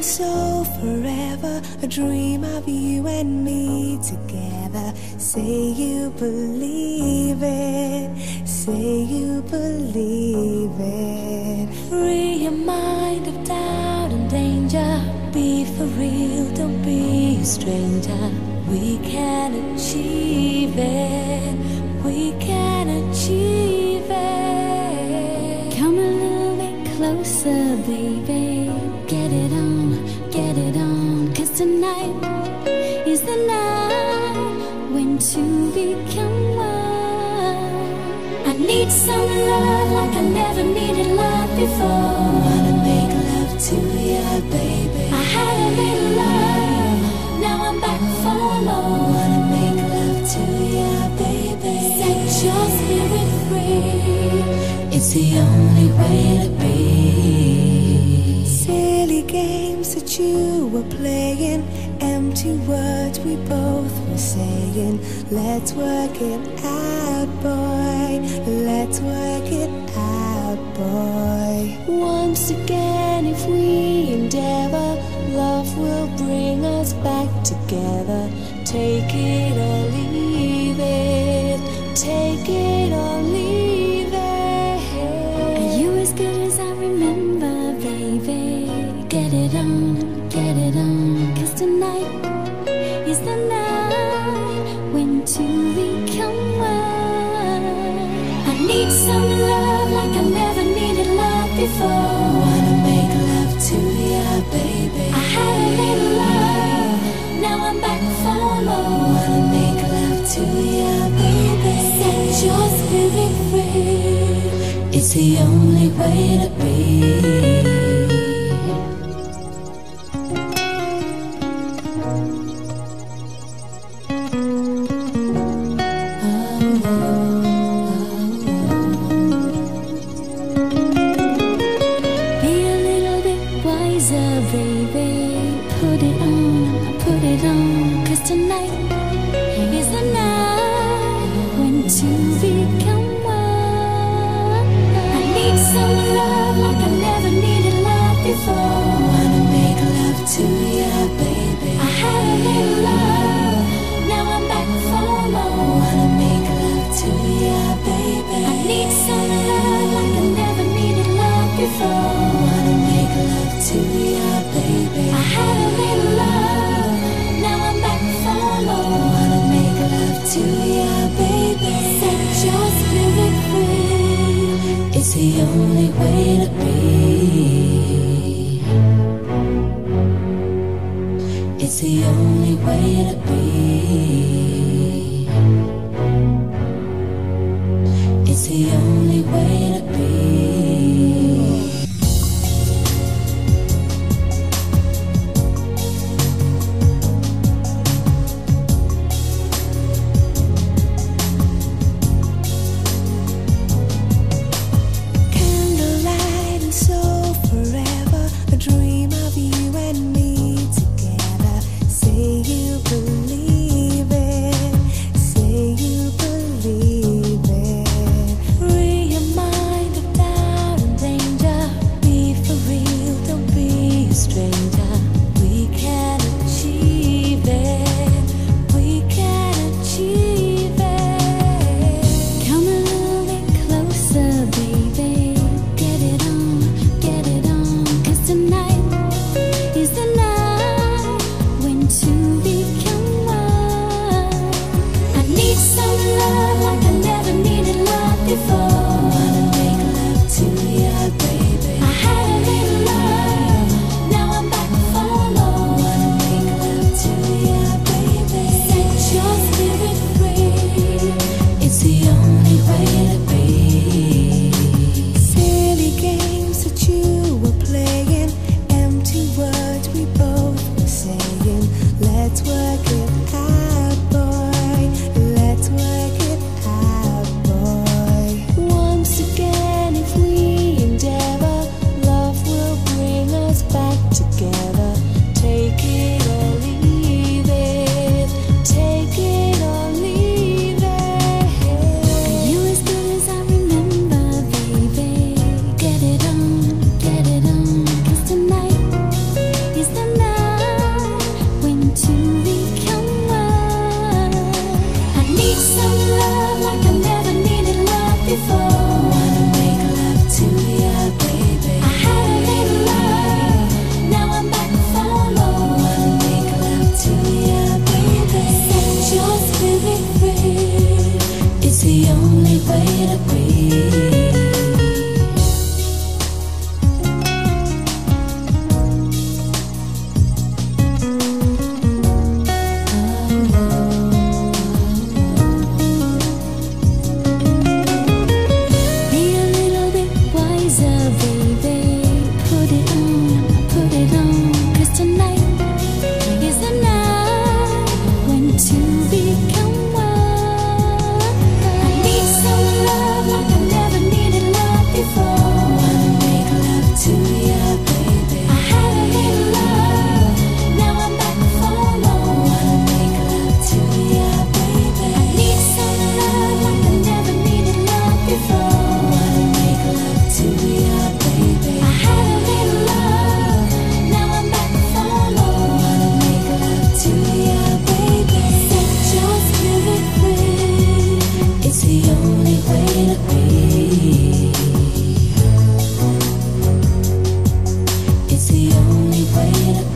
and so forever a dream of you and me together. Say you believe it. Say you believe it. Free your mind of doubt and danger. Be for real don't be a stranger. We can achieve it. We can achieve it. Come a little bit closer, baby. Tonight is the night when two become one. I need some love like I never needed love before. wanna make love to you baby I had a little love, now I'm back for more. wanna make love to you baby Set your spirit free. It's the only way to be. You were playing, empty words we both were saying. Let's work it out, boy. Let's work it out, boy. Once again, if we endeavor, love will bring us back together. Take it or leave it. To you, baby. Set your spirit free. It's the only way to be. Be a little bit wiser, baby. Put it on, put it on. Cause tonight to become one. I need some love like I never needed love before. it's the only way to be. It's the only way. ti. waiting